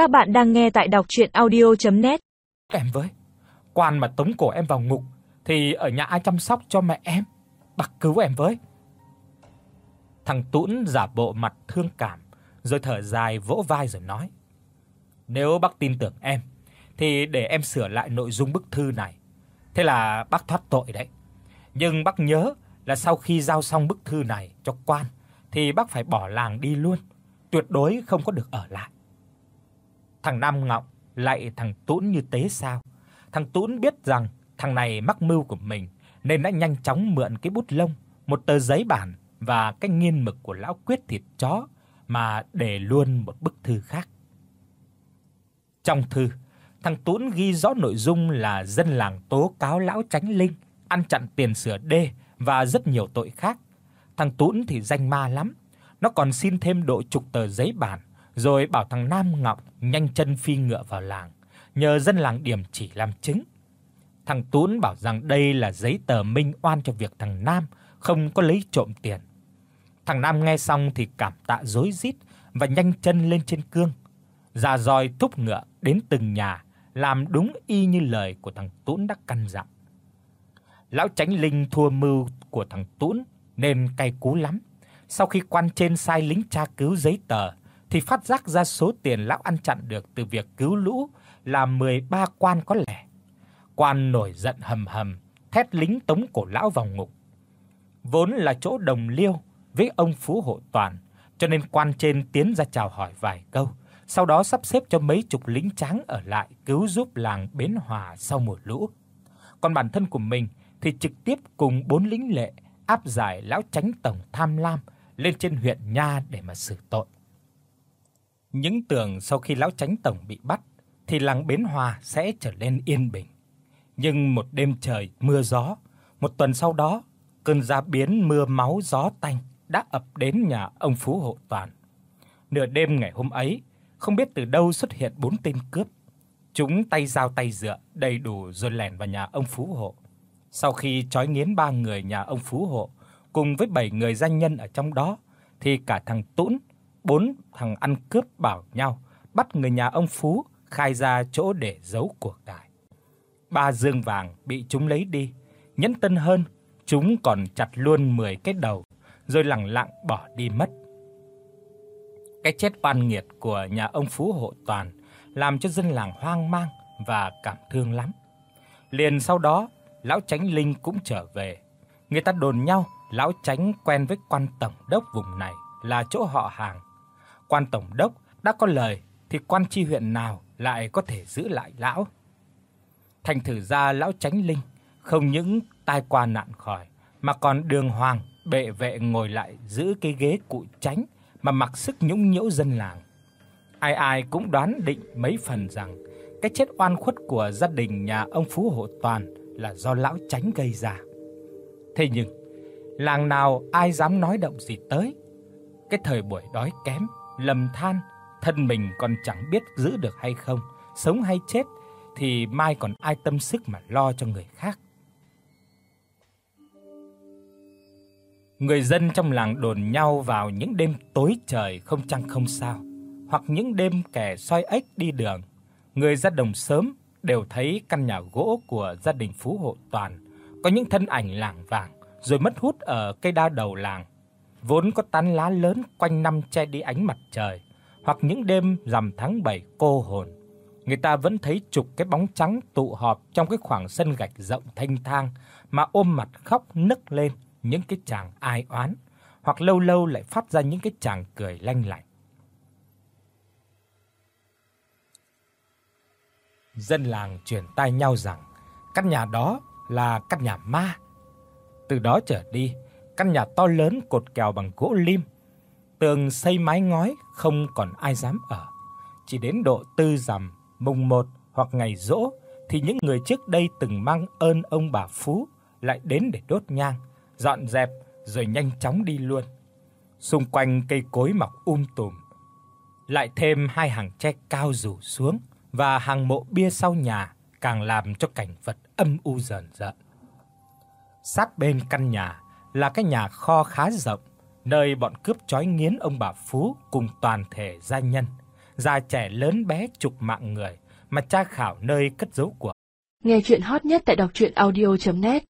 Các bạn đang nghe tại đọc audio net Em với, quan mà tống cổ em vào ngục thì ở nhà ai chăm sóc cho mẹ em? Bác cứu em với. Thằng tuấn giả bộ mặt thương cảm, rồi thở dài vỗ vai rồi nói: "Nếu bác tin tưởng em thì để em sửa lại nội dung bức thư này. Thế là bác thoát tội đấy. Nhưng bác nhớ là sau khi giao xong bức thư này cho quan thì bác phải bỏ làng đi luôn, tuyệt đối không có được ở lại." Thằng Nam Ngọng lại thằng Tún như thế sao. Thằng Tún biết rằng thằng này mắc mưu của mình nên đã nhanh chóng mượn cái bút lông, một tờ giấy bản và cái nghiên mực của lão quyết thịt chó mà để luôn một bức thư khác. Trong thư, thằng Tún ghi rõ nội dung là dân làng tố cáo lão Tránh Linh ăn chặn tiền sửa đê và rất nhiều tội khác. Thằng Tún thì danh ma lắm, nó còn xin thêm độ chục tờ giấy bản rồi bảo thằng Nam Ngọc nhanh chân phi ngựa vào làng, nhờ dân làng điểm chỉ làm chứng. Thằng Tún bảo rằng đây là giấy tờ minh oan cho việc thằng Nam không có lấy trộm tiền. Thằng Nam nghe xong thì cảm tạ rối rít và nhanh chân lên trên cương, ra roi thúc ngựa đến từng nhà, làm đúng y như lời của thằng Tún đã căn dặn. Lão Tránh Linh thua mưu của thằng Tún nên cay cú lắm. Sau khi quan trên sai lính tra cứu giấy tờ thì phát giác ra số tiền lão ăn chặn được từ việc cứu lũ là 13 quan có lẻ. Quan nổi giận hầm hầm, thét lính tống cổ lão vào ngục. Vốn là chỗ đồng liêu với ông Phú Hộ Toàn, cho nên quan trên tiến ra chào hỏi vài câu, sau đó sắp xếp cho mấy chục lính tráng ở lại cứu giúp làng Bến Hòa sau mùa lũ. Còn bản thân của mình thì trực tiếp cùng bốn lính lệ áp giải lão tránh tổng tham lam lên trên huyện Nha để mà xử tội. Những tưởng sau khi lão tránh tổng bị bắt thì làng Bến Hòa sẽ trở nên yên bình. Nhưng một đêm trời mưa gió, một tuần sau đó, cơn giá biến mưa máu gió tanh đã ập đến nhà ông Phú Hộ Toàn. Nửa đêm ngày hôm ấy, không biết từ đâu xuất hiện bốn tên cướp. Chúng tay dao tay dựa đầy đủ rồi lẻn vào nhà ông Phú Hộ. Sau khi trói nghiến ba người nhà ông Phú Hộ cùng với bảy người danh nhân ở trong đó thì cả thằng Tũn bốn thằng ăn cướp bảo nhau bắt người nhà ông Phú khai ra chỗ để giấu của cải. Ba dương vàng bị chúng lấy đi, nhẫn tân hơn, chúng còn chặt luôn 10 cái đầu rồi lẳng lặng bỏ đi mất. Cái chết oan nghiệt của nhà ông Phú Hộ Toàn làm cho dân làng hoang mang và cảm thương lắm. Liền sau đó, lão Tránh Linh cũng trở về. Người ta đồn nhau lão Tránh quen với quan tổng đốc vùng này là chỗ họ hàng quan tổng đốc đã có lời thì quan tri huyện nào lại có thể giữ lại lão. Thành thử ra lão Tránh Linh không những tai qua nạn khỏi, mà còn đường hoàng bệ vệ ngồi lại giữ cái ghế cụ tránh mà mặc sức nhũng nhiễu dân làng. Ai ai cũng đoán định mấy phần rằng cái chết oan khuất của gia đình nhà ông Phú Hộ Toàn là do lão Tránh gây ra. Thế nhưng, làng nào ai dám nói động gì tới. Cái thời buổi đói kém lầm than, thân mình còn chẳng biết giữ được hay không, sống hay chết thì mai còn ai tâm sức mà lo cho người khác. Người dân trong làng đồn nhau vào những đêm tối trời không trăng không sao, hoặc những đêm kẻ soi ếch đi đường, người ra đồng sớm đều thấy căn nhà gỗ của gia đình Phú Hộ Toàn có những thân ảnh lảng vảng rồi mất hút ở cây đa đầu làng vốn có tán lá lớn quanh năm che đi ánh mặt trời, hoặc những đêm rằm tháng 7 cô hồn, người ta vẫn thấy chục cái bóng trắng tụ họp trong cái khoảng sân gạch rộng thanh thang mà ôm mặt khóc nức lên những cái chàng ai oán, hoặc lâu lâu lại phát ra những cái chàng cười lanh lảnh. Dân làng truyền tai nhau rằng căn nhà đó là căn nhà ma. Từ đó trở đi, căn nhà to lớn cột kèo bằng gỗ lim, tường xây mái ngói không còn ai dám ở. Chỉ đến độ tư rằm, mùng 1 hoặc ngày rỗ thì những người trước đây từng mang ơn ông bà Phú lại đến để đốt nhang, dọn dẹp rồi nhanh chóng đi luôn. Xung quanh cây cối mọc um tùm, lại thêm hai hàng tre cao rủ xuống và hàng mộ bia sau nhà càng làm cho cảnh vật âm u dần dần. Sát bên căn nhà là cái nhà kho khá rộng, nơi bọn cướp chói nghiến ông bà Phú cùng toàn thể gia nhân, già trẻ lớn bé chục mạng người mà tra khảo nơi cất giấu của. Nghe truyện hot nhất tại doctruyenaudio.net